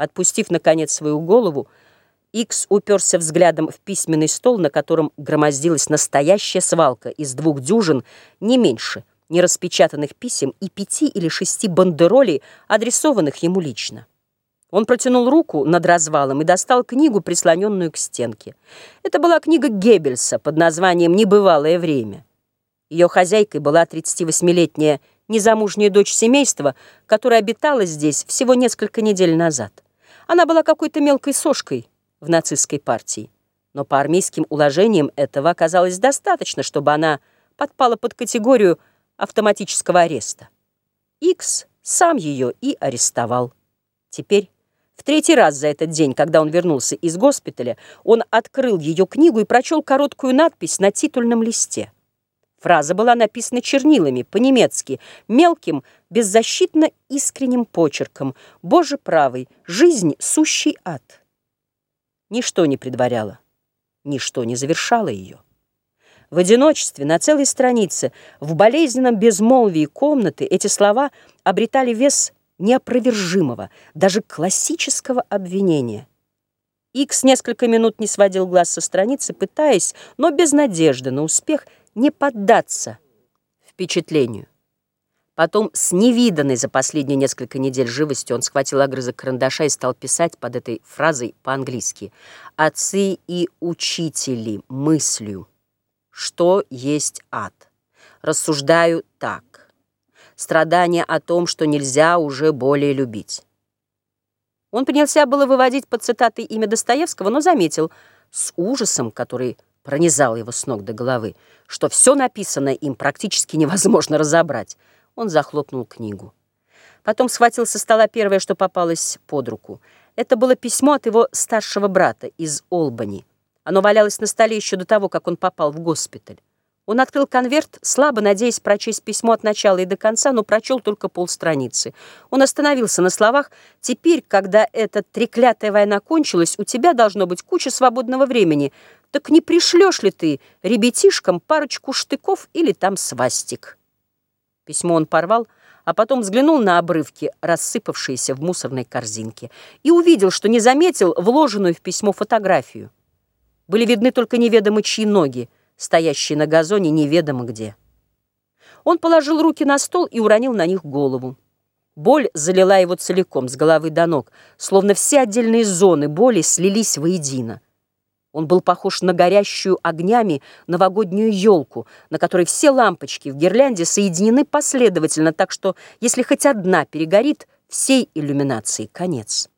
Отпустив, наконец, свою голову, Икс уперся взглядом в письменный стол, на котором громоздилась настоящая свалка из двух дюжин, не меньше, нераспечатанных писем и пяти или шести бандеролей, адресованных ему лично. Он протянул руку над развалом и достал книгу, прислоненную к стенке. Это была книга Геббельса под названием «Небывалое время». Ее хозяйкой была 38-летняя незамужняя дочь семейства, которая обитала здесь всего несколько недель назад. Она была какой-то мелкой сошкой в нацистской партии, но по армейским уложениям этого оказалось достаточно, чтобы она подпала под категорию автоматического ареста. Икс сам ее и арестовал. Теперь, в третий раз за этот день, когда он вернулся из госпиталя, он открыл ее книгу и прочел короткую надпись на титульном листе. Фраза была написана чернилами, по-немецки, мелким, беззащитно искренним почерком. «Боже правый, жизнь — сущий ад». Ничто не предваряло, ничто не завершало ее. В одиночестве, на целой странице, в болезненном безмолвии комнаты эти слова обретали вес неопровержимого, даже классического обвинения. Икс несколько минут не сводил глаз со страницы, пытаясь, но без надежды на успех — не поддаться впечатлению. Потом с невиданной за последние несколько недель живостью он схватил огрызок карандаша и стал писать под этой фразой по-английски «Отцы и учители мыслью, что есть ад. Рассуждаю так. Страдание о том, что нельзя уже более любить». Он принялся было выводить под цитатой имя Достоевского, но заметил с ужасом, который пронизал его с ног до головы, что все написанное им практически невозможно разобрать. Он захлопнул книгу. Потом схватил со стола первое, что попалось под руку. Это было письмо от его старшего брата из Олбани. Оно валялось на столе еще до того, как он попал в госпиталь. Он открыл конверт, слабо надеясь прочесть письмо от начала и до конца, но прочел только полстраницы. Он остановился на словах «Теперь, когда эта треклятая война кончилась, у тебя должно быть куча свободного времени. Так не пришлешь ли ты ребятишкам парочку штыков или там свастик?» Письмо он порвал, а потом взглянул на обрывки, рассыпавшиеся в мусорной корзинке, и увидел, что не заметил вложенную в письмо фотографию. Были видны только неведомо чьи ноги, стоящие на газоне неведомо где. Он положил руки на стол и уронил на них голову. Боль залила его целиком, с головы до ног, словно все отдельные зоны боли слились воедино. Он был похож на горящую огнями новогоднюю елку, на которой все лампочки в гирлянде соединены последовательно, так что, если хоть одна перегорит, всей иллюминации конец.